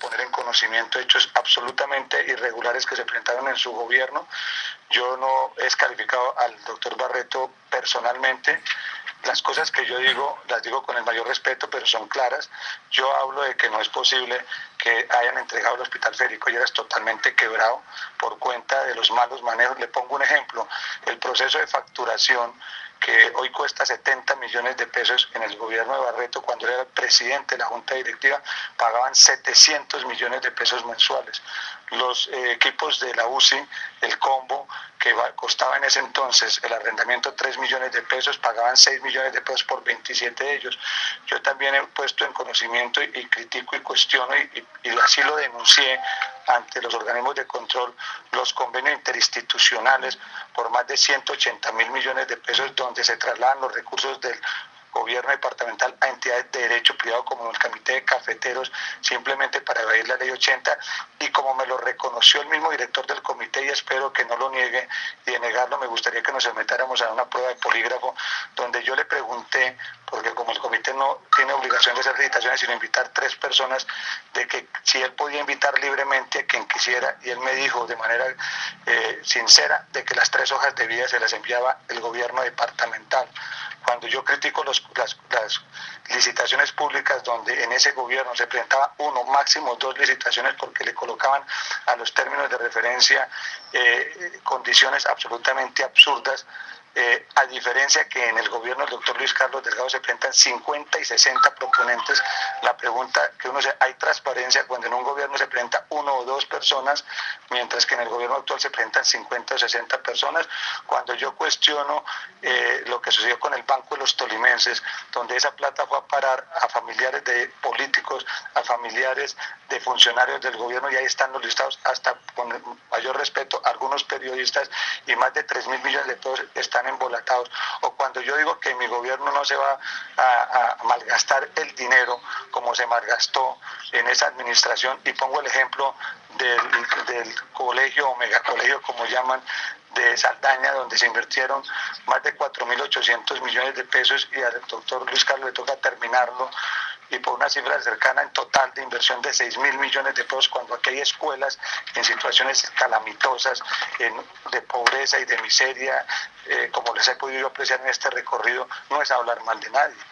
poner en conocimiento hechos absolutamente irregulares que se presentaron en su gobierno. Yo no he descalificado al doctor Barreto personalmente. Las cosas que yo digo las digo con el mayor respeto, pero son claras. Yo hablo de que no es posible que hayan entregado el hospital Federico Lleras totalmente quebrado por cuenta de los malos manejos. Le pongo un ejemplo, el proceso de facturación que hoy cuesta 70 millones de pesos en el gobierno de Barreto, cuando era el presidente de la Junta Directiva, pagaban 700 millones de pesos mensuales. Los eh, equipos de la UCI, el combo, que costaba en ese entonces el arrendamiento 3 millones de pesos, pagaban 6 millones de pesos por 27 de ellos. Yo también he puesto en conocimiento y, critico y cuestiono y, así lo denuncié ante los organismos de control los convenios interinstitucionales por más de 180 mil millones de pesos donde se trasladan los recursos del gobierno departamental a entidades de derecho privado como el Comité de Cafeteros, simplemente para evadir la ley 80, y como me lo reconoció el mismo director del comité, y espero que no lo niegue, y de negarlo, me gustaría que nos sometáramos a una prueba de polígrafo, donde yo le pregunté, porque como el comité no tiene obligación de hacer acreditaciones, sino invitar tres personas, de que si él podía invitar libremente a quien quisiera, y él me dijo de manera eh, sincera de que las tres hojas de vida se las enviaba el gobierno departamental. Cuando yo critico las, licitaciones públicas donde en ese gobierno se presentaba uno, máximo dos licitaciones porque le colocaban a los términos de referencia eh, condiciones absolutamente absurdas, eh, a diferencia que en el gobierno del doctor Luis Carlos Delgado se presentan 50 y 60 proponentes, la pregunta que uno se, ¿hay transparencia cuando en un gobierno se presenta personas, mientras que en el gobierno actual se presentan 50 o 60 personas? Cuando yo cuestiono eh, lo que sucedió con el Banco de los Tolimenses, donde esa plata fue a parar a familiares de políticos, a familiares de funcionarios del gobierno, y ahí están los listados, hasta con mayor respeto, algunos periodistas, y más de 3 mil millones de pesos están embolatados, o cuando yo digo que mi gobierno no se va a, malgastar el dinero como se malgastó en esa administración, y pongo el ejemplo del, colegio o megacolegio, como llaman, de Saldaña, donde se invirtieron más de 4.800 millones de pesos y al doctor Luis Carlos le toca terminarlo y por una cifra cercana en total de inversión de 6 mil millones de pesos, cuando aquí hay escuelas en situaciones calamitosas, de pobreza y de miseria, eh, como les he podido apreciar en este recorrido, no es hablar mal de nadie.